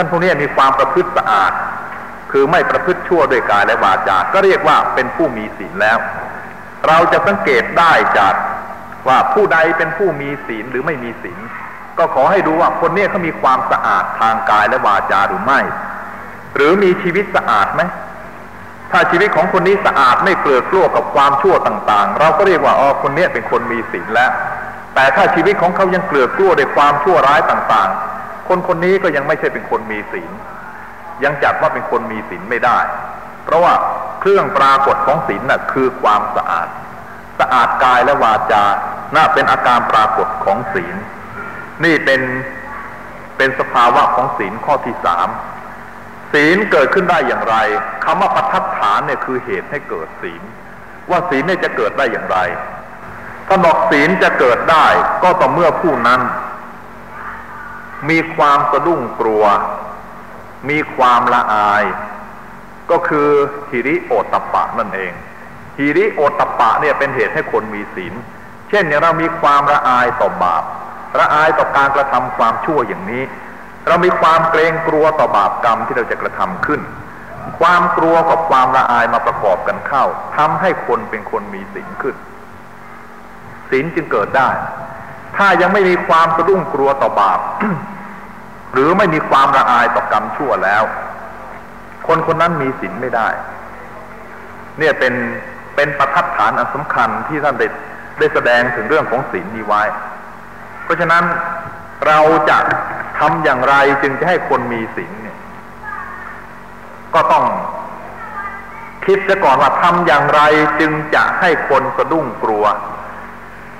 ท่านพวกนี้มีความประพฤติสะอาด คือไม่ประพฤติชั่วด้วยกายและวาจา ก็เรียกว่าเป็นผู้มีศีลแล้ว เราจะสังเกตได้จากว่าผู้ใดเป็นผู้มีศีลหรือไม่มีศีลก็ขอให้ดูว่าคนนี้เขามีความสะอาดทางกายและวาจาหรือไม่ หรือมีชีวิตสะอาดไหมถ้าชีวิตของคนนี้สะอาดไม่เกลือกลัวกับความชั่วต่าง ๆ เราก็เรียกว่าอ๋อคนนี้เป็นคนมีศีลแล้ว แต่ถ้าชีวิตของเขายังเกลือกลัวด้วยความชั่วร้ายต่างๆ คนคนนี้ก็ยังไม่ใช่เป็นคนมีศีล ยังจัดว่าเป็นคนมีศีลไม่ได้ เพราะว่าเครื่องปรากฏของศีลน่ะคือความสะอาด สะอาดกายและวาจา น่าเป็นอาการปรากฏของศีล นี่เป็นเป็นสภาวะของศีลข้อที่สามศีลเกิดขึ้นได้อย่างไรคำว่าปัทัดฐานเนี่ยคือเหตุให้เกิดศีล ว่าศีลเนี่ยจะเกิดได้อย่างไร ถ้าบอกศีลจะเกิดได้ ก็ต่อเมื่อผู้นั้น มีความสะดุ้งกลัว มีความละอาย ก็คือฮิริโอตปะนั่นเองฮิริโอตปะเนี่ยเป็นเหตุให้คนมีศีล เช่นอย่างเรามีความละอายต่อบาปละอายต่อการกระทำความชั่วอย่างนี้ เรามีความเกรงกลัวต่อบาปกรรมที่เราจะกระทำขึ้น ความกลัวกับความละอายมาประกอบกันเข้าทำให้คนเป็นคนมีศีลขึ้นศีลจึงเกิดได้ ถ้ายังไม่มีความสะดุ้งกลัวต่อบาปหรือไม่มีความละอายต่อกรรมชั่วแล้ว คนคนนั้นมีศีลไม่ได้ เนี่ยเป็นเป็นประทัดฐานอันสำคัญที่ท่านได้ได้แสดงถึงเรื่องของศีลนี้ไว้ เพราะฉะนั้นเราจะทำอย่างไรจึงจะให้คนมีศีลเนี่ย ก็ต้องคิดซะก่อนว่าทำอย่างไรจึงจะให้คนสะดุ้งกลัว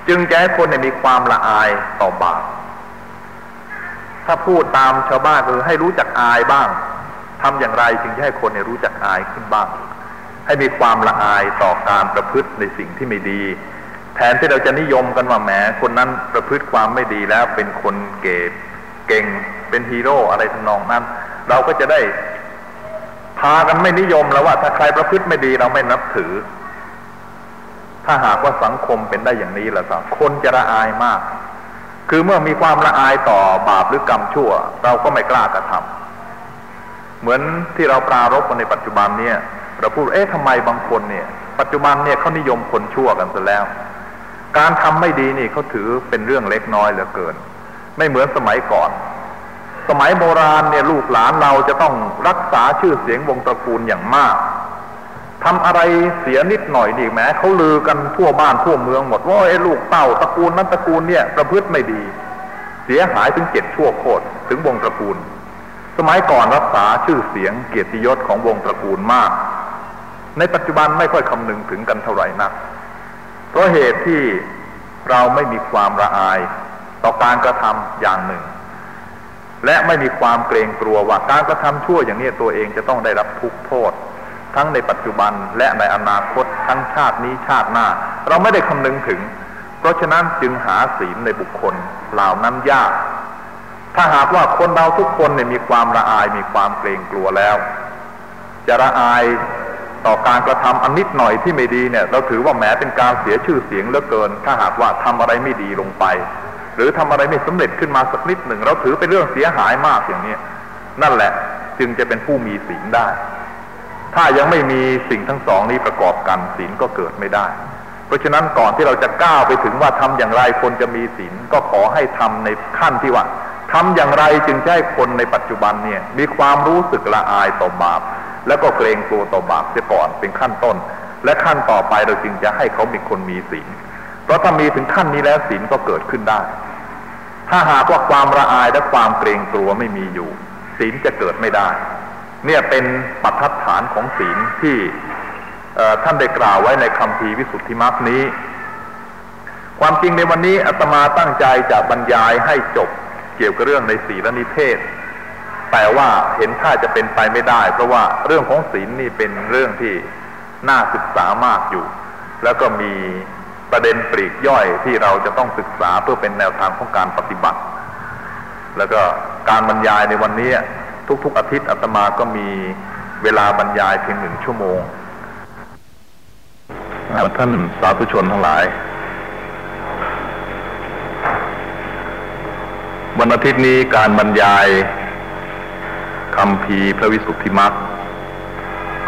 จึงจะให้คนมีความละอายต่อบาป ถ้าพูดตามชาวบ้านคือให้รู้จักอายบ้างทำอย่างไรจึงจะให้คนเนี่ยรู้จักอายขึ้นบ้าง ให้มีความละอายต่อการประพฤติในสิ่งที่ไม่ดี แทนที่เราจะนิยมกันว่าแหมคนนั้นประพฤติความไม่ดีแล้วเป็นคนเก๋เก่งเป็นฮีโร่อะไรทำนองนั้น เราก็จะได้พากันไม่นิยมแล้วว่าถ้าใครประพฤติไม่ดีเราไม่นับถือ ถ้าหากว่าสังคมเป็นได้อย่างนี้แล้วก็คนจะละอายมาก คือเมื่อมีความละอายต่อบาปหรือกรรมชั่ว เราก็ไม่กล้ากระทำเหมือนที่เราปรารบกันในปัจจุบันเนี่ยเราพูดเอ๊ะทำไมบางคนเนี่ย ปัจจุบันเนี่ยเขานิยมคนชั่วกันซะแล้ว การทำไม่ดีนี่เขาถือเป็นเรื่องเล็กน้อยเหลือเกิน ไม่เหมือนสมัยก่อน สมัยโบราณเนี่ยลูกหลานเราจะต้องรักษาชื่อเสียงวงตระกูลอย่างมาก ทำอะไรเสียนิดหน่อยดีแม้เขาลือกันทั่วบ้านทั่วเมืองหมดว่าไอ้ลูกเต้าตระกูลนั้นตระกูลเนี่ยประพฤติไม่ดี เสียหายถึงเจ็ดชั่วโคตรถึงวงตระกูล สมัยก่อนรักษาชื่อเสียงเกียรติยศของวงตระกูลมาก ในปัจจุบันไม่ค่อยคำนึงถึงกันเท่าไหร่นัก เพราะเหตุที่เราไม่มีความละอายต่อการกระทำอย่างหนึ่ง และไม่มีความเกรงกลัวว่าการกระทำชั่วอย่างนี้ตัวเองจะต้องได้รับทุกโทษ ทั้งในปัจจุบันและในอนาคตทั้งชาตินี้ชาติหน้า เราไม่ได้คำนึงถึง เพราะฉะนั้นจึงหาศีลในบุคคลเหล่านั้นยาก ถ้าหากว่าคนเราทุกคนเนี่ยมีความละอายมีความเกรงกลัวแล้ว จะละอายต่อการกระทำอันนิดหน่อยที่ไม่ดีเนี่ย เราถือว่าแม้เป็นการเสียชื่อเสียงเหลือเกิน ถ้าหากว่าทำอะไรไม่ดีลงไป หรือทำอะไรไม่สำเร็จขึ้นมาสักนิดหนึ่ง เราถือเป็นเรื่องเสียหายมากอย่างนี้นั่นแหละจึงจะเป็นผู้มีศีลได้ ถ้ายังไม่มีสิ่งทั้งสองนี้ประกอบกันศีลก็เกิดไม่ได้ เพราะฉะนั้นก่อนที่เราจะก้าวไปถึงว่าทำอย่างไรคนจะมีศีลก็ขอให้ทำในขั้นที่ว่าทำอย่างไรจึงใช้คนในปัจจุบันเนี่ยมีความรู้สึกละอายต่อบาป แล้วก็เกรงกลัวต่อบาปเสียก่อนเป็นขั้นต้น และขั้นต่อไปเราจึงจะให้เขาเป็นคนมีศีลเพราะถ้ามีถึงขั้นนี้แล้วศีลก็เกิดขึ้นได้ ถ้าหากว่าความละอายและความเกรงกลัวไม่มีอยู่ศีลจะเกิดไม่ได้ เนี่ยเป็นปัจจัฐานของศีลที่ท่านได้กล่าวไว้ในคำพีวิสุทธิมรรคนี้ ความจริงในวันนี้อาตมาตั้งใจจะบรรยายให้จบเกี่ยวกับเรื่องในศีลนิเทศ แต่ว่าเห็นท่าจะเป็นไปไม่ได้ เพราะว่าเรื่องของศีลนี่เป็นเรื่องที่น่าศึกษามากอยู่ แล้วก็มีประเด็นปลีกย่อยที่เราจะต้องศึกษาเพื่อเป็นแนวทางของการปฏิบัติ แล้วก็การบรรยายในวันนี้ ทุกๆอาทิตย์อาตมาก็มีเวลาบรรยายเพียงหนึ่งชั่วโมงท่านสาธุชนทั้งหลาย วันอาทิตย์นี้การบรรยายคำพีพระวิสุทธิมรรค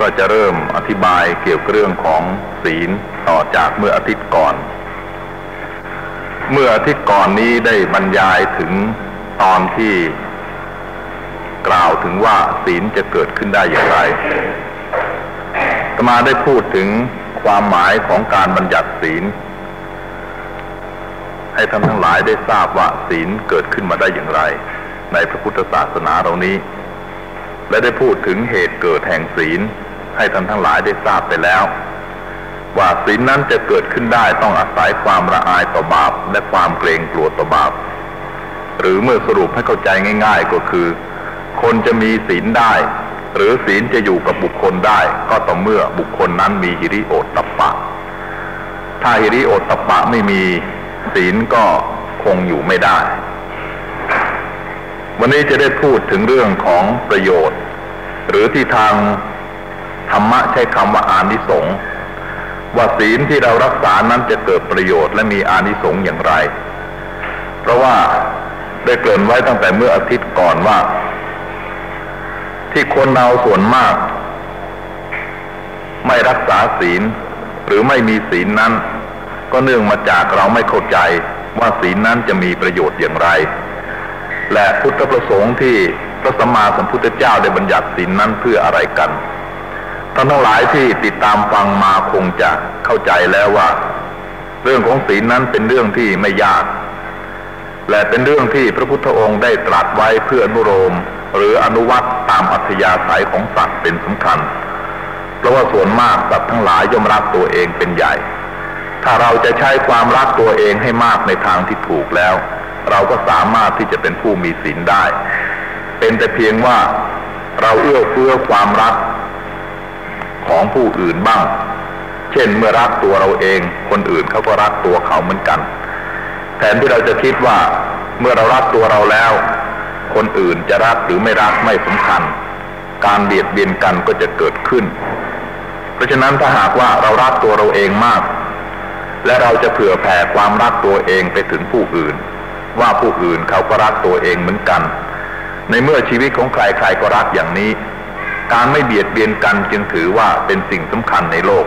ก็จะเริ่มอธิบายเกี่ยวกับเรื่องของศีลต่อจากเมื่ออาทิตย์ก่อน เมื่ออาทิตย์ก่อนนี้ได้บรรยายถึงตอนที่ กล่าวถึงว่าศีลจะเกิดขึ้นได้อย่างไรตมาได้พูดถึงความหมายของการบัญญัติศีล ให้ท่านทั้งหลายได้ทราบว่าศีลเกิดขึ้นมาได้อย่างไร ในพระพุทธศาสนาเรานี้ และได้พูดถึงเหตุเกิดแห่งศีล ให้ท่านทั้งหลายได้ทราบไปแล้ว ว่าศีลนั้นจะเกิดขึ้นได้ต้องอาศัยความละอายต่อบาปและความเกรงกลัวต่อบาป หรือเมื่อสรุปให้เข้าใจง่าย ๆ ก็คือ คนจะมีศีลได้ หรือศีลจะอยู่กับบุคคลได้ ก็ต่อเมื่อบุคคลนั้นมีฮิริโอตตปะ ถ้าฮิริโอตตปะไม่มีศีลก็คงอยู่ไม่ได้ วันนี้จะได้พูดถึงเรื่องของประโยชน์ หรือที่ทางธรรมะใช้คำว่าอานิสงส์ว่าศีลที่เรารักษานั้นจะเกิดประโยชน์และมีอานิสงส์อย่างไร เพราะว่าได้เกริ่นไว้ตั้งแต่เมื่ออาทิตย์ก่อนว่า ที่คนเราส่วนมาก ไม่รักษาศีล หรือไม่มีศีลนั้น ก็เนื่องมาจากเราไม่เข้าใจว่าศีลนั้นจะมีประโยชน์อย่างไร และพุทธประสงค์ที่พระสัมมาสัมพุทธเจ้าได้บัญญัติศีลนั้นเพื่ออะไรกันท่านทั้งหลายที่ติดตามฟังมาคงจะเข้าใจแล้วว่า เรื่องของศีลนั้นเป็นเรื่องที่ไม่ยาก และเป็นเรื่องที่พระพุทธองค์ได้ตรัสไว้เพื่ออนุโลมหรืออนุวัตามอัธยาศัยของสัตว์เป็นสำคัญ เพราะว่าส่วนมากสัตว์ทั้งหลายย่อมรักตัวเองเป็นใหญ่ ถ้าเราจะใช้ความรักตัวเองให้มากในทางที่ถูกแล้ว เราก็สามารถที่จะเป็นผู้มีศีลได้ เป็นแต่เพียงว่าเราเอื้อเฟื้อความรักของผู้อื่นบ้าง เช่นเมื่อรักตัวเราเอง คนอื่นเขาก็รักตัวเขาเหมือนกัน แทนที่เราจะคิดว่าเมื่อเรารักตัวเราแล้ว คนอื่นจะรักหรือไม่รักไม่สำคัญ การเบียดเบียนกันก็จะเกิดขึ้น เพราะฉะนั้นถ้าหากว่าเรารักตัวเราเองมาก และเราจะเผื่อแผ่ความรักตัวเองไปถึงผู้อื่น ว่าผู้อื่นเขาก็รักตัวเองเหมือนกัน ในเมื่อชีวิตของใครใครก็รักอย่างนี้ การไม่เบียดเบียนกันจึงถือว่าเป็นสิ่งสำคัญในโลก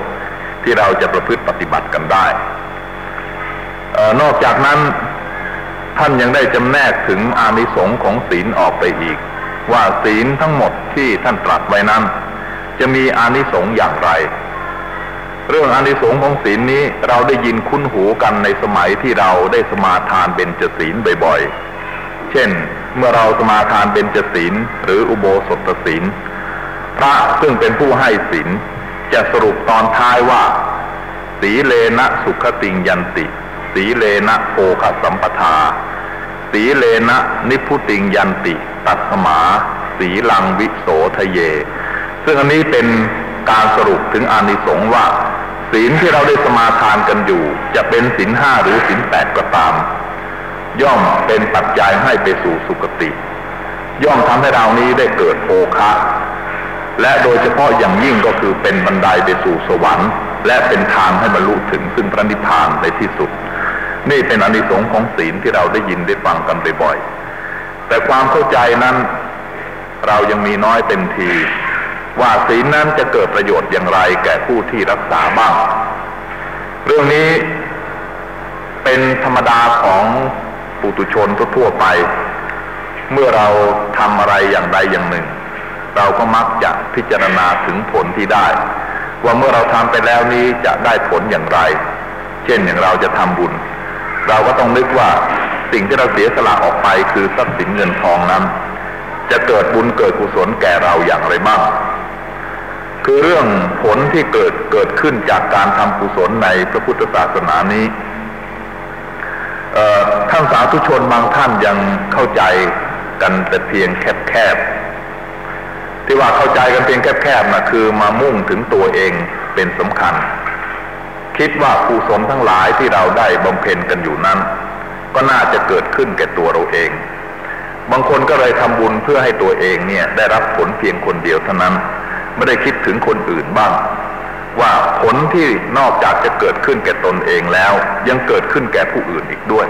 ที่เราจะประพฤติปฏิบัติกันได้นอกจากนั้น ท่านยังได้จำแนกถึงอานิสงส์ของศีลออกไปอีก ว่าศีลทั้งหมดที่ท่านตรัสไว้นั้น จะมีอานิสงส์อย่างไร เรื่องอานิสงส์ของศีลนี้เราได้ยินคุ้นหูกันในสมัยที่เราได้สมาทานเบญจศีลบ่อยๆ เช่น เมื่อเราสมาทานเบญจศีลหรืออุโบสถศีลพระซึ่งเป็นผู้ให้ศีลจะสรุปตอนท้ายว่า สีเลนะสุขติงยันติ สีเลนะโภคสัมปทา สีเลนะนิพุติงยันติ ตัสมา สีลังวิโสทะเย ซึ่งอันนี้เป็นการสรุปถึงอานิสงส์ว่า ศีลที่เราได้สมาทานกันอยู่ จะเป็นศีลห้าหรือศีลแปดก็ตาม ย่อมเป็นปัจจัยให้ไปสู่สุคติ ย่อมทำให้เรานี้ได้เกิดโภคะและโดยเฉพาะอย่างยิ่งก็คือเป็นบันไดไปสู่สวรรค์ และเป็นทางให้บรรลุถึงซึ่งพระนิพพานในที่สุด นี่เป็นอนิสงส์ของศีลที่เราได้ยินได้ฟังกันบ่อยๆ แต่ความเข้าใจนั้น เรายังมีน้อยเต็มที ว่าศีลนั้นจะเกิดประโยชน์อย่างไรแก่ผู้ที่รักษาบ้าง เรื่องนี้เป็นธรรมดาของปุตุชนทั่วไป เมื่อเราทำอะไรอย่างใดอย่างหนึ่ง เราก็มักจะพิจารณาถึงผลที่ได้ ว่าเมื่อเราทำไปแล้วนี้จะได้ผลอย่างไร เช่นอย่างเราจะทำบุญ เราก็ต้องนึกว่าสิ่งที่เราเสียสละออกไปคือทรัพย์สินเงินทองนั้น จะเกิดบุญเกิดกุศลแก่เราอย่างไรบ้าง คือเรื่องผลที่เกิดเกิดขึ้นจากการทำกุศลในพระพุทธศาสนานี้ท่านสาธุชนบางท่านยังเข้าใจกันแต่เพียงแคบๆที่ว่าเข้าใจกันเพียงแคบๆนะคือมามุ่งถึงตัวเองเป็นสำคัญ คิดว่ากุศลทั้งหลายที่เราได้บำเพ็ญกันอยู่นั้น ก็น่าจะเกิดขึ้นแก่ตัวเราเอง บางคนก็เลยทำบุญเพื่อให้ตัวเองเนี่ยได้รับผลเพียงคนเดียวเท่านั้น ไม่ได้คิดถึงคนอื่นบ้าง ว่าผลที่นอกจากจะเกิดขึ้นแก่ตนเองแล้ว ยังเกิดขึ้นแก่ผู้อื่นอีกด้วย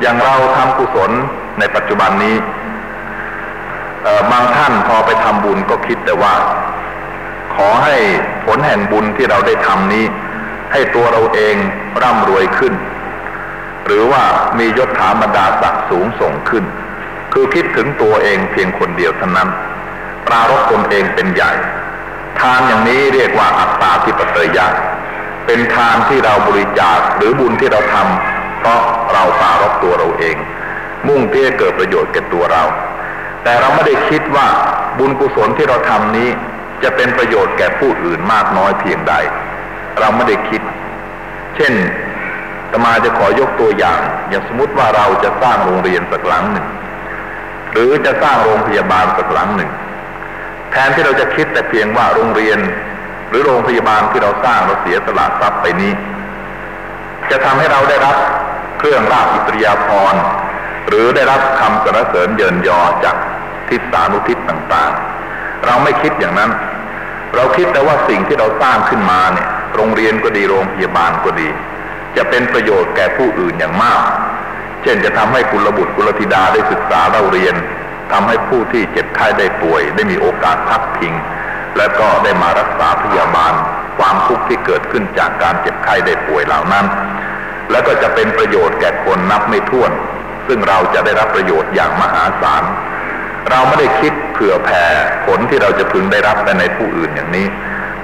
อย่างเราทำกุศลในปัจจุบันนี้บางท่านพอไปทำบุญก็คิดแต่ว่า ขอให้ผลแห่งบุญที่เราได้ทำนี้ ให้ตัวเราเองร่ำรวยขึ้น หรือว่ามียศถาบรรดาศักดิ์สูงส่งขึ้น คือคิดถึงตัวเองเพียงคนเดียวเท่านั้น ปรารบตนเองเป็นใหญ่ ทานอย่างนี้เรียกว่าอัตตาทิปเตยะเป็นทานที่เราบริจาคหรือบุญที่เราทำเพราะเราปรารบตัวเราเอง มุ่งที่จะเกิดประโยชน์แก่ตัวเรา แต่เราไม่ได้คิดว่าบุญกุศลที่เราทำนี้จะเป็นประโยชน์แก่ผู้อื่นมากน้อยเพียงใด เราไม่ได้คิด เช่นตมาจะขอยกตัวอย่าง อย่างสมมติว่าเราจะสร้างโรงเรียนสักหลังหนึ่ง หรือจะสร้างโรงพยาบาลสักหลังหนึ่ง แทนที่เราจะคิดแต่เพียงว่าโรงเรียน หรือโรงพยาบาลที่เราสร้างเราเสียสละทรัพย์ไปนี้ จะทำให้เราได้รับเครื่องราชอิสริยาภรณ์หรือได้รับคำสรรเสริญเยินยอจากทิศสานุทิศต่างๆ เราไม่คิดอย่างนั้น เราคิดแต่ว่าสิ่งที่เราสร้างขึ้นมาเนี่ย โรงเรียนก็ดีโรงพยาบาลก็ดี จะเป็นประโยชน์แก่ผู้อื่นอย่างมาก เช่นจะทำให้กุลบุตรกุลธิดาได้ศึกษาเราเรียนทำให้ผู้ที่เจ็บไข้ได้ป่วย ได้มีโอกาสพักพิง และก็ได้มารักษาพยาบาล ความทุกข์ที่เกิดขึ้นจากการเจ็บไข้ได้ป่วยเหล่านั้น และก็จะเป็นประโยชน์แก่คนนับไม่ถ้วน ซึ่งเราจะได้รับประโยชน์อย่างมหาศาลเราไม่ได้คิดเผื่อแผ่ผลที่เราจะพึงได้รับไปในผู้อื่นอย่างนี้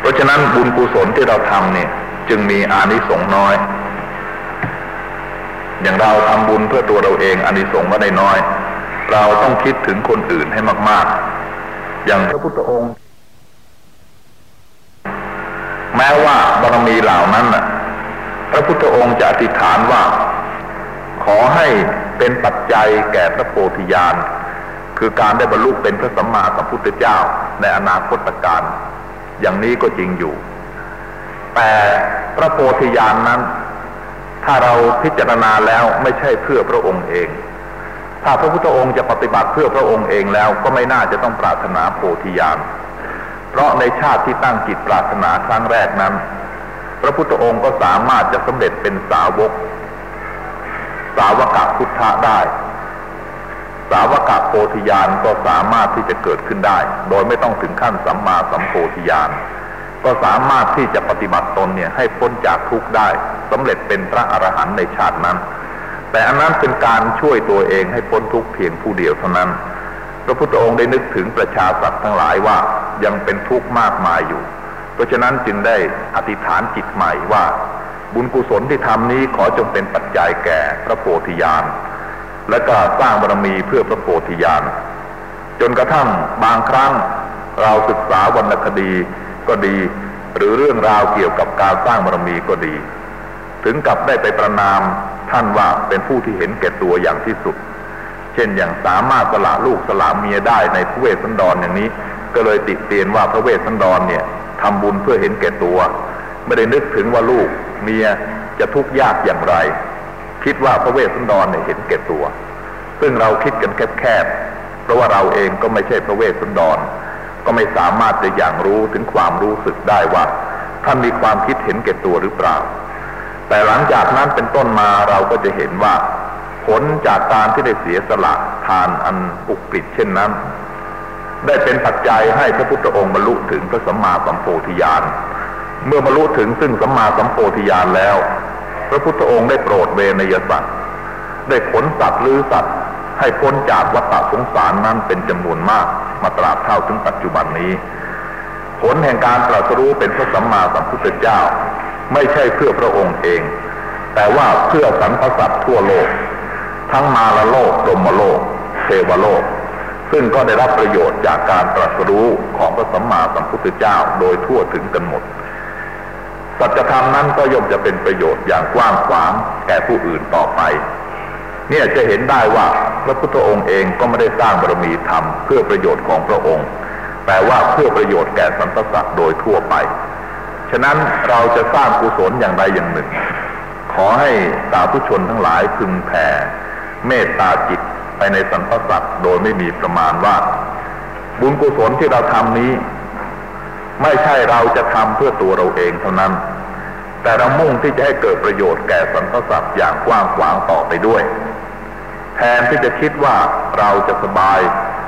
เพราะฉะนั้นบุญกุศลที่เราทำเนี่ย จึงมีอานิสงส์น้อย อย่างเราทำบุญเพื่อตัวเราเองอานิสงส์ก็ได้น้อย เราต้องคิดถึงคนอื่นให้มาก ๆ อย่างพระพุทธองค์ แม้ว่าบารมีเหล่านั้นน่ะ พระพุทธองค์จะอธิษฐานว่า ขอให้เป็นปัจจัยแก่พระโพธิญาณคือการได้บรรลุเป็นพระสัมมาสัมพุทธเจ้าในอนาคตการ อย่างนี้ก็จริงอยู่ แต่พระโพธิญาณนนั้น ถ้าเราพิจารณาแล้วไม่ใช่เพื่อพระองค์เอง ถ้าพระพุทธองค์จะปฏิบัติเพื่อพระองค์เองแล้วก็ไม่น่าจะต้องปรารถนาโพธิญาณเพราะในชาติที่ตั้งจิตปรารถนาครั้งแรกนั้น พระพุทธองค์ก็สามารถจะสำเร็จเป็นสาวก สาวกพุทธะได้ สาวกโพธิญาณก็สามารถที่จะเกิดขึ้นได้ โดยไม่ต้องถึงขั้นสัมมาสัมโพธิญาณก็สามารถที่จะปฏิบัติตนเนี่ยให้พ้นจากทุกข์ได้สำเร็จเป็นพระอรหันต์ในชาตินั้น แต่อันนั้นเป็นการช่วยตัวเองให้พ้นทุกข์เพียงผู้เดียวเท่านั้น พระพุทธองค์ได้นึกถึงประชาสัตว์ทั้งหลายว่ายังเป็นทุกข์มากมายอยู่ เพราะฉะนั้นจึงได้อธิษฐานจิตใหม่ว่า บุญกุศลที่ทำนี้ขอจงเป็นปัจจัยแก่พระโพธิญาณ และก็สร้างบารมีเพื่อพระโพธิญาณจนกระทั่งบางครั้งเราศึกษาวรรณคดีก็ดี หรือเรื่องราวเกี่ยวกับการสร้างบารมีก็ดี ถึงกับได้ไปประนามท่านว่าเป็นผู้ที่เห็นแก่ตัวอย่างที่สุด เช่นอย่างสามารถสละลูกสละเมียได้ในพระเวสสันดรอย่างนี้ ก็เลยติดเตียนว่าพระเวสสันดรเนี่ยทำบุญเพื่อเห็นแก่ตัว ไม่ได้นึกถึงว่าลูกเมียจะทุกข์ยากอย่างไร คิดว่าพระเวสสันดรเนี่ยเห็นแก่ตัว ซึ่งเราคิดกันแคบๆเพราะว่าเราเองก็ไม่ใช่พระเวสสันดร ก็ไม่สามารถจะอย่างรู้ถึงความรู้สึกได้ว่าท่านมีความคิดเห็นแก่ตัวหรือเปล่า แต่หลังจากนั้นเป็นต้นมาเราก็จะเห็นว่า ผลจากการที่ได้เสียสละทานอันอุกฤษเช่นนั้น ได้เป็นปัจจัยให้พระพุทธองค์บรรลุถึงพระสัมมาสัมโพธิญาณเมื่อบรรลุถึงซึ่งสัมมาสัมโพธิญาณแล้ว ระพุทธองค์ได้โปรดเวนยสัตว์ได้ขนสัตว์หรือสัตว์ ให้พ้นจากวัฏสงสารนั้นเป็นจำนวนมาก มาตราบเท่าถึงปัจจุบันนี้ ผลแห่งการตรัสรู้เป็นพระสัมมาสัมพุทธเจ้า ไม่ใช่เพื่อพระองค์เอง แต่ว่าเพื่อสรรพสัตว์ทั่วโลก ทั้งมาลโลกดมโลกเทวโลก ซึ่งก็ได้รับประโยชน์จากการตรัสรู้ของพระสัมมาสัมพุทธเจ้าโดยทั่วถึงกันหมด สัจธรรมนั้นก็ย่อมจะเป็นประโยชน์อย่างกว้างขวางแก่ผู้อื่นต่อไป เนี่ยจะเห็นได้ว่าพระพุทธองค์เองก็ไม่ได้สร้างบารมีธรรมเพื่อประโยชน์ของพระองค์ แต่ว่าเพื่อประโยชน์แก่สรรพสัตว์โดยทั่วไป ฉะนั้นเราจะสร้างกุศลอย่างใดอย่างหนึ่ง ขอให้สาธุชนทั้งหลายพึงแผ่เมตตาจิตไปในสรรพสัตว์โดยไม่มีประมาณว่า บุญกุศลที่เราทำนี้ ไม่ใช่เราจะทำเพื่อตัวเราเองเท่านั้น แต่เรามุ่งที่จะให้เกิดประโยชน์แก่สรรพสัตว์อย่างกว้างขวางต่อไปด้วย แทนที่จะคิดว่าเราจะสบาย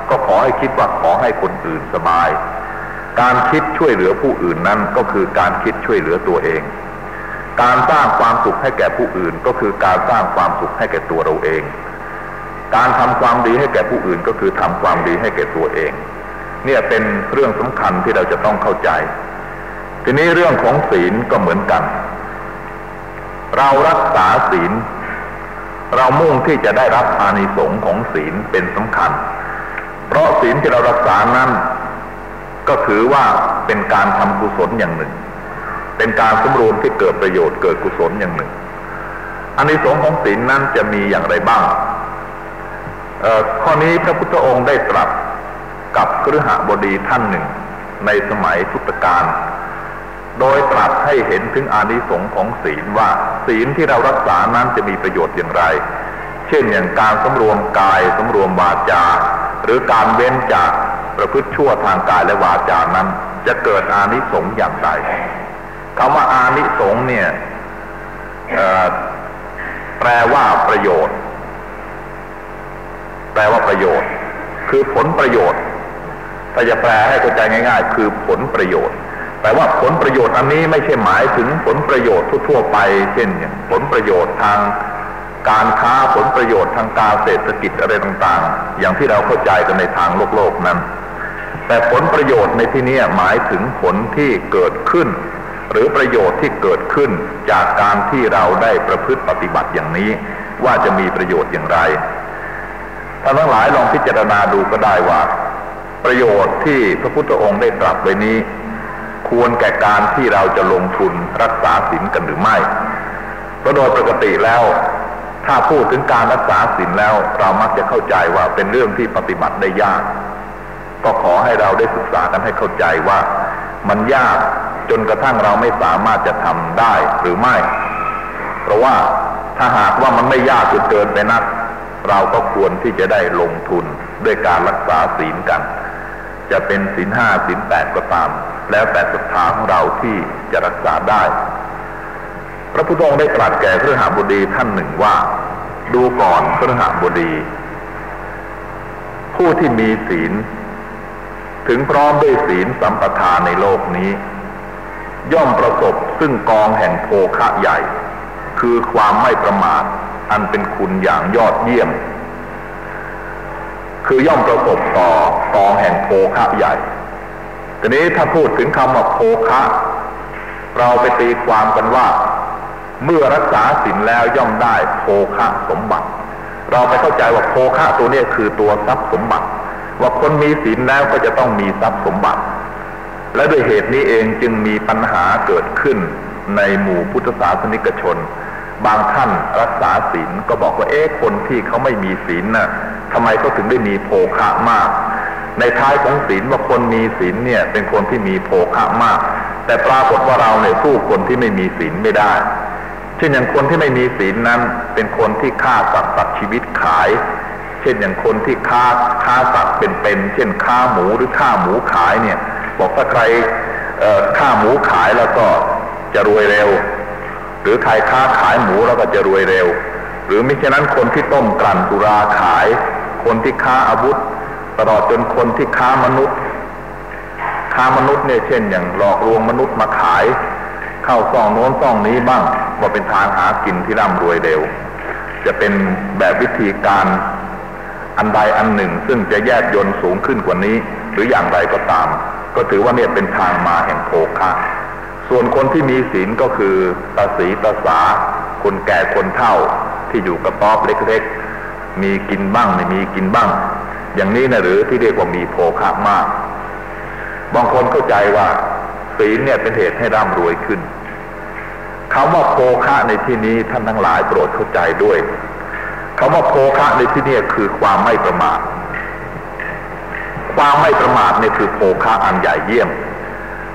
ก็ขอให้คิดว่าขอให้คนอื่นสบาย การคิดช่วยเหลือผู้อื่นนั้นก็คือการคิดช่วยเหลือตัวเอง การสร้างความสุขให้แก่ผู้อื่นก็คือการสร้างความสุขให้แก่ตัวเราเอง การทำความดีให้แก่ผู้อื่นก็คือทำความดีให้แก่ตัวเอง เนี่ยเป็นเรื่องสำคัญที่เราจะต้องเข้าใจ ทีนี้เรื่องของศีลก็เหมือนกัน เรารักษาศีล เรามุ่งที่จะได้รับอานิสงส์ของศีลเป็นสำคัญ เพราะศีลที่เรารักษานั้น ก็ถือว่าเป็นการทำกุศลอย่างหนึ่ง เป็นการสมรวมที่เกิดประโยชน์เกิดกุศลอย่างหนึ่งอานิสงส์ของศีลนั้นจะมีอย่างไรบ้างข้อนี้พระพุทธองค์ได้ตรัส กับครหบดีท่านหนึ่ง ในสมัยพุทธกาลโดยตรัสให้เห็นถึงอานิสงส์ของศีลว่าศีลที่เรารักษานั้นจะมีประโยชน์อย่างไร เช่นอย่างการสำรวมกายสำรวมวาจา หรือการเว้นจากประพฤติชั่วทางกายและวาจานั้น จะเกิดอานิสงส์อย่างไรคำว่าอานิสงส์เนี่ยแปลว่าประโยชน์ แปลว่าประโยชน์ คือผลประโยชน์ ถ้าจะแปลให้เข้าใจง่าย ๆ คือผลประโยชน์ แต่ว่าผลประโยชน์อันนี้ไม่ใช่หมายถึงผลประโยชน์ทั่วๆไป เช่นผลประโยชน์ทางการค้าผลประโยชน์ทางการเศรษฐกิจอะไรต่างๆ อย่างที่เราเข้าใจกันในทางโลกโลกนั้น แต่ผลประโยชน์ในที่นี้หมายถึงผลที่เกิดขึ้น หรือประโยชน์ที่เกิดขึ้นจากการที่เราได้ประพฤติปฏิบัติอย่างนี้ ว่าจะมีประโยชน์อย่างไรท่านทั้งหลายลองพิจารณาดูก็ได้ว่า ประโยชน์ที่พระพุทธองค์ได้ตรัสไว้นี้ ควรแก่การที่เราจะลงทุนรักษาศีลกันหรือไม่เพราะโดยปกติแล้ว ถ้าพูดถึงการรักษาศีลแล้ว เรามักจะเข้าใจว่าเป็นเรื่องที่ปฏิบัติได้ยาก ก็ขอให้เราได้ศึกษากันให้เข้าใจว่ามันยากจนกระทั่งเราไม่สามารถจะทำได้หรือไม่ เพราะว่าถ้าหากว่ามันไม่ยากจนเกินไปนัก เราก็ควรที่จะได้ลงทุนด้วยการรักษาศีลกัน จะเป็นศีลห้าศีลแปดก็ตาม แล้วแต่ศรัทธาของเราที่จะรักษาได้ พระพุทธองค์ได้ตรัสแก่พระหาบดีท่านหนึ่งว่า ดูก่อนพระหาบดี ผู้ที่มีศีล ถึงพร้อมด้วยศีลสัมปทานในโลกนี้ ย่อมประสบซึ่งกองแห่งโภคะใหญ่ คือความไม่ประมาทอันเป็นคุณอย่างยอดเยี่ยม คือย่อมประสบต่อกองแห่งโภคะใหญ่ ทีนี้ถ้าพูดถึงคำว่าโภคะ เราไปตีความกันว่า เมื่อรักษาศีลแล้วย่อมได้โภคะสมบัติ เราไปเข้าใจว่าโภคะตัวนี้คือตัวทรัพย์สมบัติ ว่าคนมีศีลแล้วก็จะต้องมีทรัพย์สมบัติ และด้วยเหตุนี้เองจึงมีปัญหาเกิดขึ้นในหมู่พุทธศาสนิกชน บางท่านรักษาศีลก็บอกว่าเอ๊ะคนที่เขาไม่มีศีลน่ะทำไมเขาถึงได้มีโภคะมาก ในท้ายของศีลว่าคนมีศีลเนี่ย เป็นคนที่มีโภคะมาก แต่ปรากฏว่าเราเนี่ยสู้คนที่ไม่มีศีลไม่ได้เช่นอย่างคนที่ไม่มีศีลนั้น เป็นคนที่ฆ่าสัตว์ตัดชีวิตขาย เช่นอย่างคนที่ฆ่าฆ่าสัตว์เป็นๆเช่นฆ่าหมูหรือฆ่าหมูขายเนี่ย บอกถ้าใครฆ่าหมูขายแล้วก็จะรวยเร็ว หรือใครค้าขายหมูแล้วก็จะรวยเร็ว หรือมิฉะนั้นคนที่ต้มกลั่นสุราขาย คนที่ค้าอาวุธ ตลอดจนคนที่ค้ามนุษย์ ค้ามนุษย์เนี่ยเช่น อย่างหลอกลวงมนุษย์มาขาย เข้าซ่องโน้นซ่องนี้บ้างว่าเป็นทางหากินที่ร่ำรวยเร็ว จะเป็นแบบวิธีการอันใดอันหนึ่ง ซึ่งจะแยกยนต์สูงขึ้นกว่านี้ หรืออย่างไรก็ตาม ก็ถือว่าเนี่ยเป็นทางมาแห่งโภคะ ส่วนคนที่มีศีลก็คือตาสีตาสา คนแก่คนเฒ่าที่อยู่กระต๊อบเล็กๆ มีกินบ้างไม่มีกินบ้าง อย่างนี้นะหรือที่เรียกว่ามีโภคะมาก บางคนเข้าใจว่าศีลเนี่ยเป็นเหตุให้ร่ำรวยขึ้นคำว่าโภคะในที่นี้ท่านทั้งหลายโปรดเข้าใจด้วยคำว่าโภคะในที่นี้คือความไม่ประมาท ความไม่ประมาทเนี่ยคือโภคะอันใหญ่เยี่ยม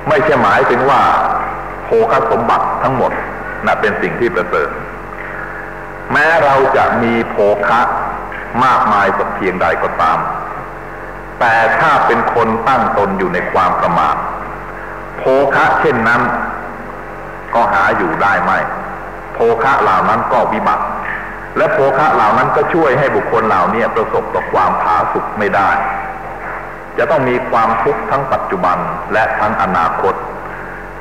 ไม่ใช่หมายถึงว่า ภคสมบัติทั้งหมดนะเป็นสิ่งที่ประเสริฐ แม้เราจะมีโภคะมากมายสักเพียงใดก็ตาม แต่ถ้าเป็นคนตั้งตนอยู่ในความประมาทโภคะเช่นนั้น ก็หาอยู่ได้ไม่โภคะเหล่านั้นก็วิบัติ และโภคะเหล่านั้นก็ช่วยให้บุคคลเหล่านี้ประสบต่อความผาสุกไม่ได้ จะต้องมีความทุกข์ทั้งปัจจุบันและทั้งอนาคต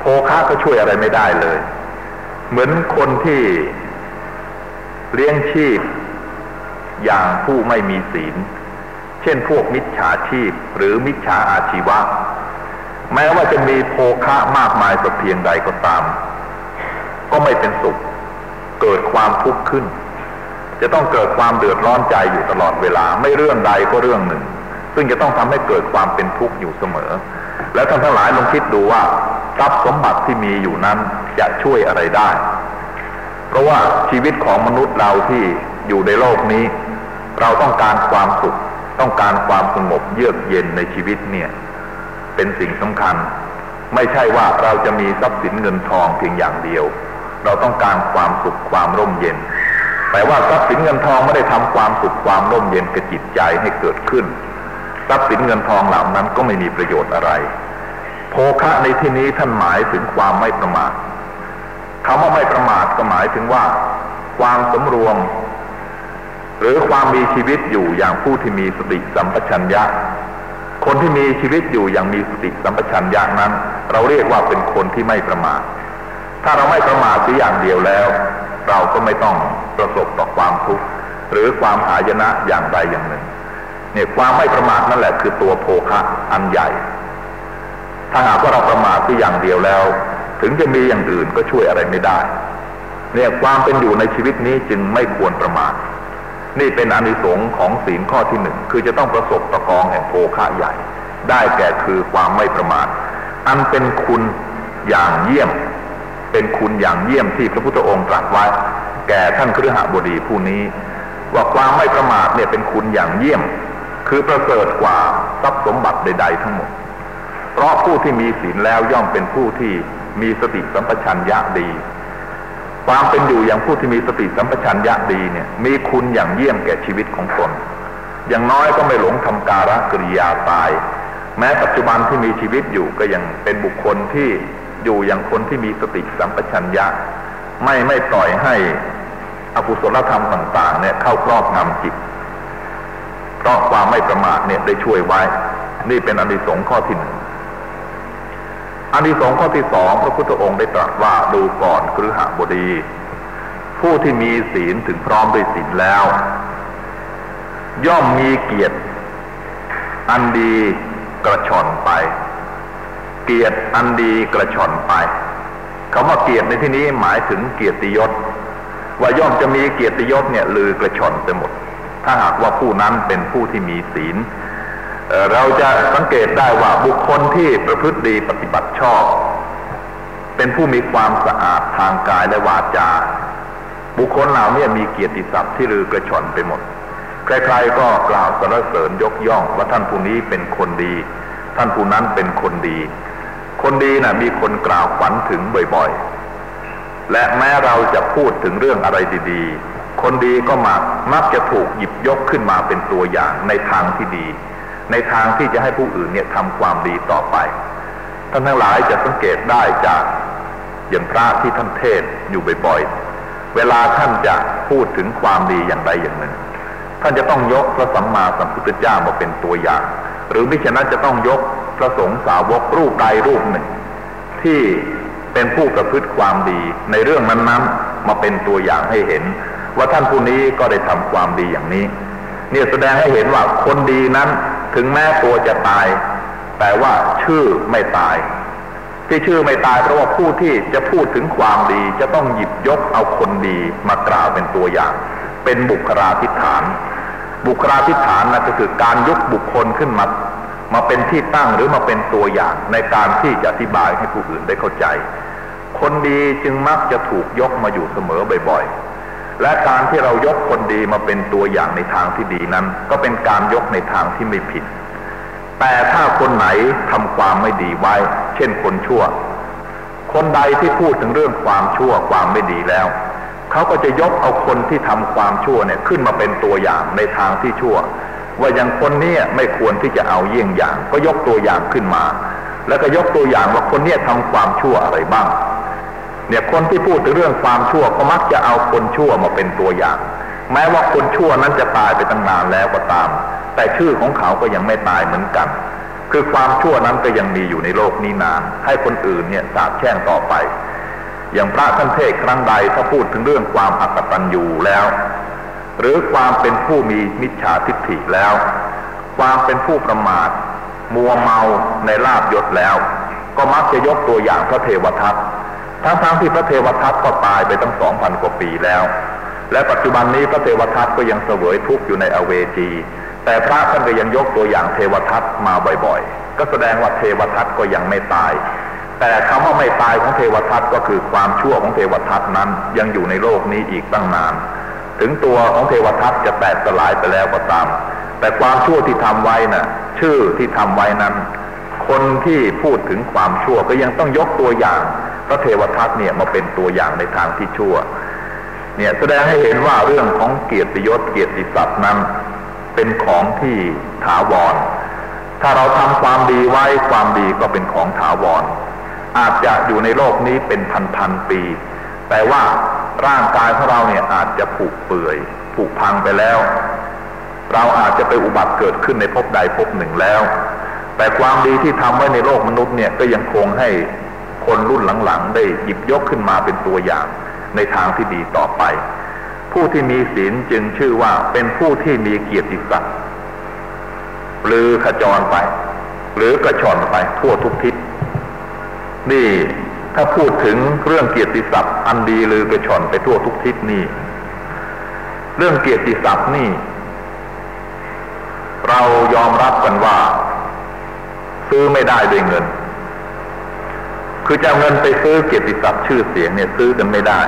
โภคะก็ช่วยอะไรไม่ได้เลย เหมือนคนที่เลี้ยงชีพ อย่างผู้ไม่มีศีล เช่นพวกมิจฉาชีพหรือมิจฉาอาชีวะ แม้ว่าจะมีโภคะมากมายสักเพียงใดก็ตาม ก็ไม่เป็นสุข เกิดความทุกข์ขึ้น จะต้องเกิดความเดือดร้อนใจอยู่ตลอดเวลา ไม่เรื่องใดก็เรื่องหนึ่ง ซึ่งจะต้องทำให้เกิดความเป็นทุกข์อยู่เสมอ และท่านทั้งหลายลองคิดดูว่า ทรัพย์สมบัติที่มีอยู่นั้นจะช่วยอะไรได้ เพราะว่าชีวิตของมนุษย์เราที่อยู่ในโลกนี้ เราต้องการความสุข ต้องการความสงบเยือกเย็นในชีวิตเนี่ย เป็นสิ่งสำคัญ ไม่ใช่ว่าเราจะมีทรัพย์สินเงินทองเพียงอย่างเดียว เราต้องการความสุขความร่มเย็นแต่ว่าทรัพย์สินเงินทองไม่ได้ทำความสุขความร่มเย็นกับจิตใจให้เกิดขึ้น ทรัพย์สินเงินทองเหล่านั้นก็ไม่มีประโยชน์อะไร โภคะในที่นี้ท่านหมายถึงความไม่ประมาทคำว่าไม่ประมาทก็หมายถึงว่า ความสมรวม หรือความมีชีวิตอยู่อย่างผู้ที่มีสติสัมปชัญญะ คนที่มีชีวิตอยู่อย่างมีสติสัมปชัญญะนั้น เราเรียกว่าเป็นคนที่ไม่ประมาทถ้าเราไม่ประมาทสิอย่างเดียวแล้ว เราก็ไม่ต้องประสบต่อความทุกข์หรือความหายนะอย่างใดอย่างหนึ่งเนี่ยความไม่ประมาทนั่นแหละคือตัวโภคะอันใหญ่ ถ้าหากว่าเราประมาทสิอย่างเดียวแล้ว ถึงจะมีอย่างอื่นก็ช่วยอะไรไม่ได้ เนี่ยความเป็นอยู่ในชีวิตนี้จึงไม่ควรประมาท นี่เป็นอนิสงค์ของศีลข้อที่หนึ่งคือจะต้องประสบประกองแห่งโภคะใหญ่ ได้แก่คือความไม่ประมาท อันเป็นคุณอย่างเยี่ยม เป็นคุณอย่างเยี่ยมที่พระพุทธองค์ตรัสไว้ แก่ท่านครือหบดีผู้นี้ ว่าความไม่ประมาทเนี่ยเป็นคุณอย่างเยี่ยม คือประเสริฐกว่าทรัพย์สมบัติใด ๆ ทั้งหมด เพราะผู้ที่มีศีลแล้วย่อมเป็นผู้ที่มีสติสัมปชัญญะดี ความเป็นอยู่อย่างผู้ที่มีสติสัมปชัญญะดีเนี่ย มีคุณอย่างเยี่ยมแก่ชีวิตของตน อย่างน้อยก็ไม่หลงทำการะกริยาตาย แม้ปัจจุบันที่มีชีวิตอยู่ก็ยังเป็นบุคคลที่อยู่อย่างคนที่มีสติสัมปชัญญะ ไม่ไม่ปล่อยให้อกุศลธรรมต่างๆ เนี่ยเข้าครอบงำจิตเพราะความไม่ประมาทเนี่ยได้ช่วยไว้ นี่เป็นอนิสงส์ข้อที่หนึ่ง อันที่สองข้อที่สองพระพุทธองค์ได้ตรัสว่าดูก่อนครือหบดี ผู้ที่มีศีลถึงพร้อมด้วยศีลแล้ว ย่อมมีเกียรติ อันดีกระชอนไป เกียรติอันดีกระชอนไปคำว่าเกียรติในที่นี้หมายถึงเกียรติยศ ว่าย่อมจะมีเกียรติยศเนี่ยลือกระชอนไปหมด ถ้าหากว่าผู้นั้นเป็นผู้ที่มีศีล เราจะสังเกตได้ว่าบุคคลที่ประพฤติดีปฏิบัติชอบ เป็นผู้มีความสะอาดทางกายและวาจา บุคคลเหล่านี้มีเกียรติศัพท์ที่ลือกระชอนไปหมดใครๆก็กล่าวสรรเสริญยกย่องว่าท่านผู้นี้เป็นคนดี ท่านผู้นั้นเป็นคนดี คนดีนะ่ะมีคนกล่าวฝันถึงบ่อยๆ และแม้เราจะพูดถึงเรื่องอะไรดีๆ คนดีก็มักมักจะถูกหยิบยกขึ้นมาเป็นตัวอย่างในทางที่ดี ในทางที่จะให้ผู้อื่นเนี่ยทำความดีต่อไป ท่านทั้งหลายจะสังเกตได้จากอย่างพระที่ท่านเทศอยู่บ่อยๆ เวลาท่านจะพูดถึงความดีอย่างใดอย่างหนึ่ง ท่านจะต้องยกพระสัมมาสัมพุทธเจ้ามาเป็นตัวอย่าง หรือมิฉะนั้นจะต้องยกพระสงฆ์สาวกรูปใดรูปหนึ่ง ที่เป็นผู้ประพฤติความดีในเรื่องนั้นๆ มาเป็นตัวอย่างให้เห็น ว่าท่านผู้นี้ก็ได้ทำความดีอย่างนี้ เนี่ยแสดงให้เห็นว่าคนดีนั้น ถึงแม้ตัวจะตาย แต่ว่าชื่อไม่ตาย ที่ชื่อไม่ตายเพราะว่าผู้ที่จะพูดถึงความดี จะต้องหยิบยกเอาคนดีมากล่าวเป็นตัวอย่าง เป็นบุคลาธิฐาน บุคลาธิฐานนั่นก็คือการยกบุคคลขึ้นมามาเป็นที่ตั้งหรือมาเป็นตัวอย่างในการที่จะอธิบายให้ผู้อื่นได้เข้าใจ คนดีจึงมักจะถูกยกมาอยู่เสมอบ่อยๆ และการที่เรายกคนดีมาเป็นตัวอย่างในทางที่ดีนั้น ก็เป็นการยกในทางที่ไม่ผิด แต่ถ้าคนไหนทำความไม่ดีไว้ เช่นคนชั่ว คนใดที่พูดถึงเรื่องความชั่วความไม่ดีแล้ว เขาก็จะยกเอาคนที่ทำความชั่วเนี่ยขึ้นมาเป็นตัวอย่างในทางที่ชั่ว ว่าอย่างคนนี้ไม่ควรที่จะเอาเยี่ยงอย่าง ก็ยกตัวอย่างขึ้นมา แล้วก็ยกตัวอย่างว่าคนนี้ทำความชั่วอะไรบ้าง เนี่ยคนที่พูดถึงเรื่องความชั่วก็มักจะเอาคนชั่วมาเป็นตัวอย่าง แม้ว่าคนชั่วนั้นจะตายไปตั้งนานแล้วก็ตาม แต่ชื่อของเขาก็ยังไม่ตายเหมือนกัน คือความชั่วนั้นก็ยังมีอยู่ในโลกนี้นานให้คนอื่นเนี่ยสาบแช่งต่อไป อย่างพระท่านเทศครั้งใดถ้าพูดถึงเรื่องความอักตันอยู่แล้ว หรือความเป็นผู้มีมิจฉาทิฏฐิแล้ว ความเป็นผู้ประมาทมัวเมาในลาบยศแล้ว ก็มักจะยกตัวอย่างพระเทวทัต ทั้งๆทที่พระเทวทัตก็ตายไปตั้งสองพันกว่าปีแล้ว และปัจจุบันนี้พระเทวทัตก็ยังเสวยทุกข์อยู่ในอเวจี แต่พระท่านก็ยังยกตัวอย่างเทวทัตมาบ่อยๆ ก็แสดงว่าเทวทัตก็ยังไม่ตาย แต่คำว่าไม่ตายของเทวทัตก็คือความชั่วของเทวทัตนั้นยังอยู่ในโลกนี้อีกตั้งนาน ถึงตัวของเทวทัตจะแตกสลายไปแล้วก็ตาม แต่ความชั่วที่ทำไว้นะ่ะ ชื่อที่ทำไว้นั้น คนที่พูดถึงความชั่วก็ยังต้องยกตัวอย่าง ระเทวทัตเนี่ยมาเป็นตัวอย่างในทางที่ชั่ว เนี่ยแสดงให้เห็นว่าเรื่องของเกียรติยศเกียรติศัพท์นั้นเป็นของที่ถาวร ถ้าเราทำความดีไว้ความดีก็เป็นของถาวร อาจจะอยู่ในโลกนี้เป็นพันๆปี แต่ว่าร่างกายของเราเนี่ยอาจจะผุเปื่อยผุพังไปแล้ว เราอาจจะไปอุบัติเกิดขึ้นในภพใดภพหนึ่งแล้ว แต่ความดีที่ทำไว้ในโลกมนุษย์เนี่ยก็ยังคงให้ คนรุ่นหลังๆ ได้หยิบยกขึ้นมาเป็นตัวอย่างในทางที่ดีต่อไป ผู้ที่มีศีลจึงชื่อว่าเป็นผู้ที่มีเกียรติศักดิ์หรือขจรไป หรือกระชอนไปทั่วทุกทิศนี่ถ้าพูดถึงเรื่องเกียรติศัพท์อันดีหรือกระชอนไปทั่วทุกทิศนี่ เรื่องเกียรติศัพท์นี่ เรายอมรับกันว่า ซื้อไม่ได้ด้วยเงิน คือจะเอาเงินไปซื้อเกียรติศัพท์ชื่อเสียงเนี่ยซื้อกันไม่ได้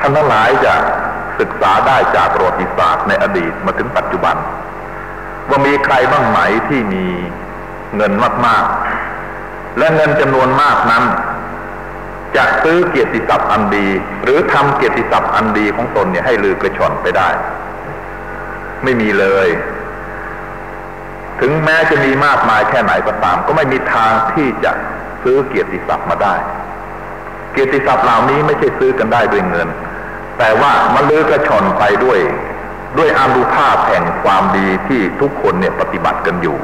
ท่านทั้งหลายจะศึกษาได้จากประวัติศาสตร์ในอดีตมาถึงปัจจุบัน ว่ามีใครบ้างไหมที่มีเงินมากๆ และเงินจำนวนมากนั้น จะซื้อเกียรติศัพท์อันดี หรือทำเกียรติศัพท์อันดีของตนเนี่ยให้ลือกระชอนไปได้ ไม่มีเลย ถึงแม้จะมีมากมายแค่ไหนก็ตาม ก็ไม่มีทางที่จะซื้อเกียรติศัพท์มาได้ เกียรติศัพท์เหล่านี้ไม่ใช่ซื้อกันได้ด้วยเงิน แต่ว่ามันลือกระชอนไปด้วย ด้วยอานุภาพแห่งความดีที่ทุกคนเนี่ยปฏิบัติกันอยู่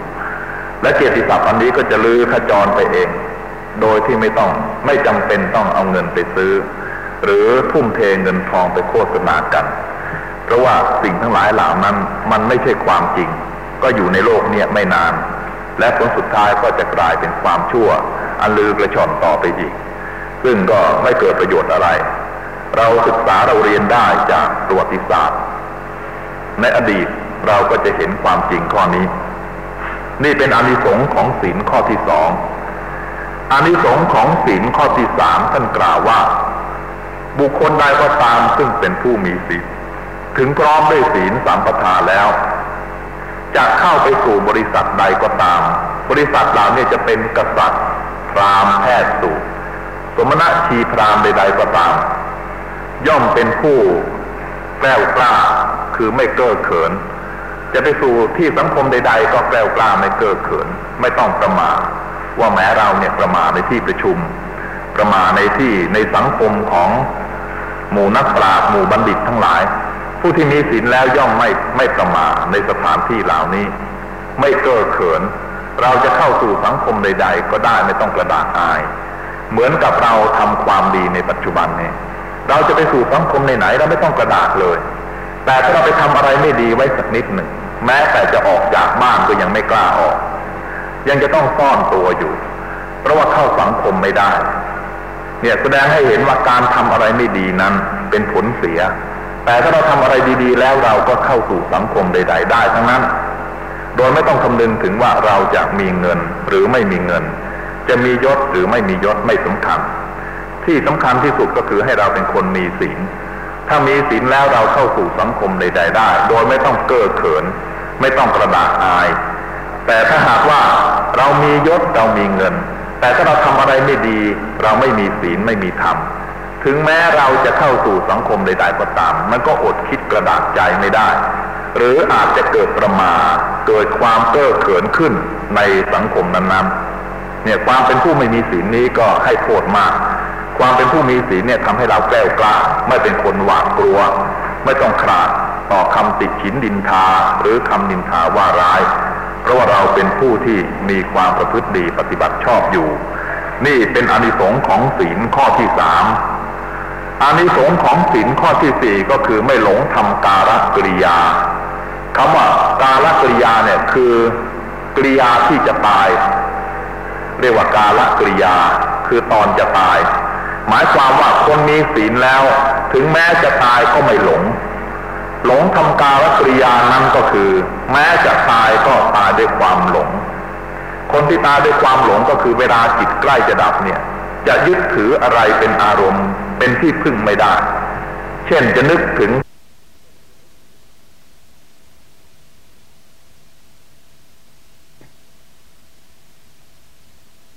และเกียรติศัพท์อันนี้ก็จะลือขจรไปเอง โดยที่ไม่ต้องไม่จำเป็นต้องเอาเงินไปซื้อ หรือทุ่มเทเงินทองไปโฆษณากัน เพราะว่าสิ่งทั้งหลายเหล่านั้นมันไม่ใช่ความจริง ก็อยู่ในโลกเนี่ยไม่นาน และผลสุดท้ายก็จะกลายเป็นความชั่ว อันลือกระชอนต่อไปอีก ซึ่งก็ไม่เกิดประโยชน์อะไร เราศึกษาเราเรียนได้จากประวัติศาสตร์ ในอดีตเราก็จะเห็นความจริงข้อนี้ นี่เป็นอนิสงส์ของศีลข้อที่สองอานิสงส์ของศีลข้อที่สามท่านกล่าวว่า บุคคลใดก็ตามซึ่งเป็นผู้มีศีลถึงพร้อมด้วยศีลสามประทาแล้ว จะเข้าไปสู่บริษัทใดก็ตาม บริษัทเหล่านี้จะเป็นกษัตริย์พราหมณ์แพทย์สูสมณะชีพราหมณ์ใดๆก็ตาม ย่อมเป็นผู้แกล้วกล้าคือไม่เก้อเขิน จะไปสู่ที่สังคมใด ๆ ก็แกล้วกล้าไม่เก้อเขิน ไม่ต้องประมาทว่าแม้เราเนี่ยประมาทในที่ประชุม ประมาทในที่ในสังคมของหมู่นักปราชญ์หมู่บัณฑิตทั้งหลาย ผู้ที่มีศีลแล้วย่อมไม่ไม่ประมาในสถานที่เหล่านี้ ไม่เก้อเขิน เราจะเข้าสู่สังคมใด ๆ ก็ได้ไม่ต้องกระดากอาย เหมือนกับเราทำความดีในปัจจุบันนี้เราจะไปสู่สังคมไหนๆเราไม่ต้องกระดากเลย แต่ถ้าเราไปทำอะไรไม่ดีไว้สักนิดหนึ่งแม้แต่จะออกจากบ้านก็ยังไม่กล้าออก ยังจะต้องซ่อนตัวอยู่ เพราะว่าเข้าสังคมไม่ได้ เนี่ยแสดงให้เห็นว่าการทำอะไรไม่ดีนั้นเป็นผลเสีย แต่ถ้าเราทำอะไรดีๆ แล้วเราก็เข้าสู่สังคมใด ๆ ได้ทั้งนั้น โดยไม่ต้องคำนึงถึงว่าเราจะมีเงินหรือไม่มีเงิน จะมียศหรือไม่มียศไม่สำคัญ ที่สำคัญที่สุดก็คือให้เราเป็นคนมีศีลถ้ามีศีลแล้วเราเข้าสู่สังคมใด ๆ ได้ โดยไม่ต้องเก้อเขิน ไม่ต้องกระดาษอาย แต่ถ้าหากว่าเรามียศเรามีเงิน แต่ถ้าเราทำอะไรไม่ดี เราไม่มีศีลไม่มีธรรม ถึงแม้เราจะเข้าสู่สังคมใดๆก็ตาม มันก็อดคิดกระดากใจไม่ได้ หรืออาจจะเกิดประมาเกิดความเก้อเขินขึ้นในสังคมนั้นๆ เนี่ยความเป็นผู้ไม่มีศีลนี้ก็ให้โทษมาก ความเป็นผู้มีศีลเนี่ยทำให้เราแกล้วกล้า ไม่เป็นคนหวาดกลัว ไม่ต้องขาดต่อคำติดฉินดินทาหรือคำนินทาว่าร้าย เพราะว่าเราเป็นผู้ที่มีความประพฤติดีปฏิบัติชอบอยู่ นี่เป็นอานิสงส์ของศีลข้อที่สาม อานิสงส์ของศีลข้อที่สี่ก็คือไม่หลงทำการกริยาคำว่าการกริยาเนี่ยคือกริยาที่จะตาย เรียกว่าการกริยา คือตอนจะตาย หมายความว่าคนมีศีลแล้ว ถึงแม้จะตายก็ไม่หลง หลงทำการกริยานั้นก็คือ แม้จะตายก็ตายด้วยความหลง คนที่ตายด้วยความหลงก็คือเวลาจิตใกล้จะดับเนี่ย จะยึดถืออะไรเป็นอารมณ์ เป็นที่พึ่งไม่ได้ เช่นจะนึกถึง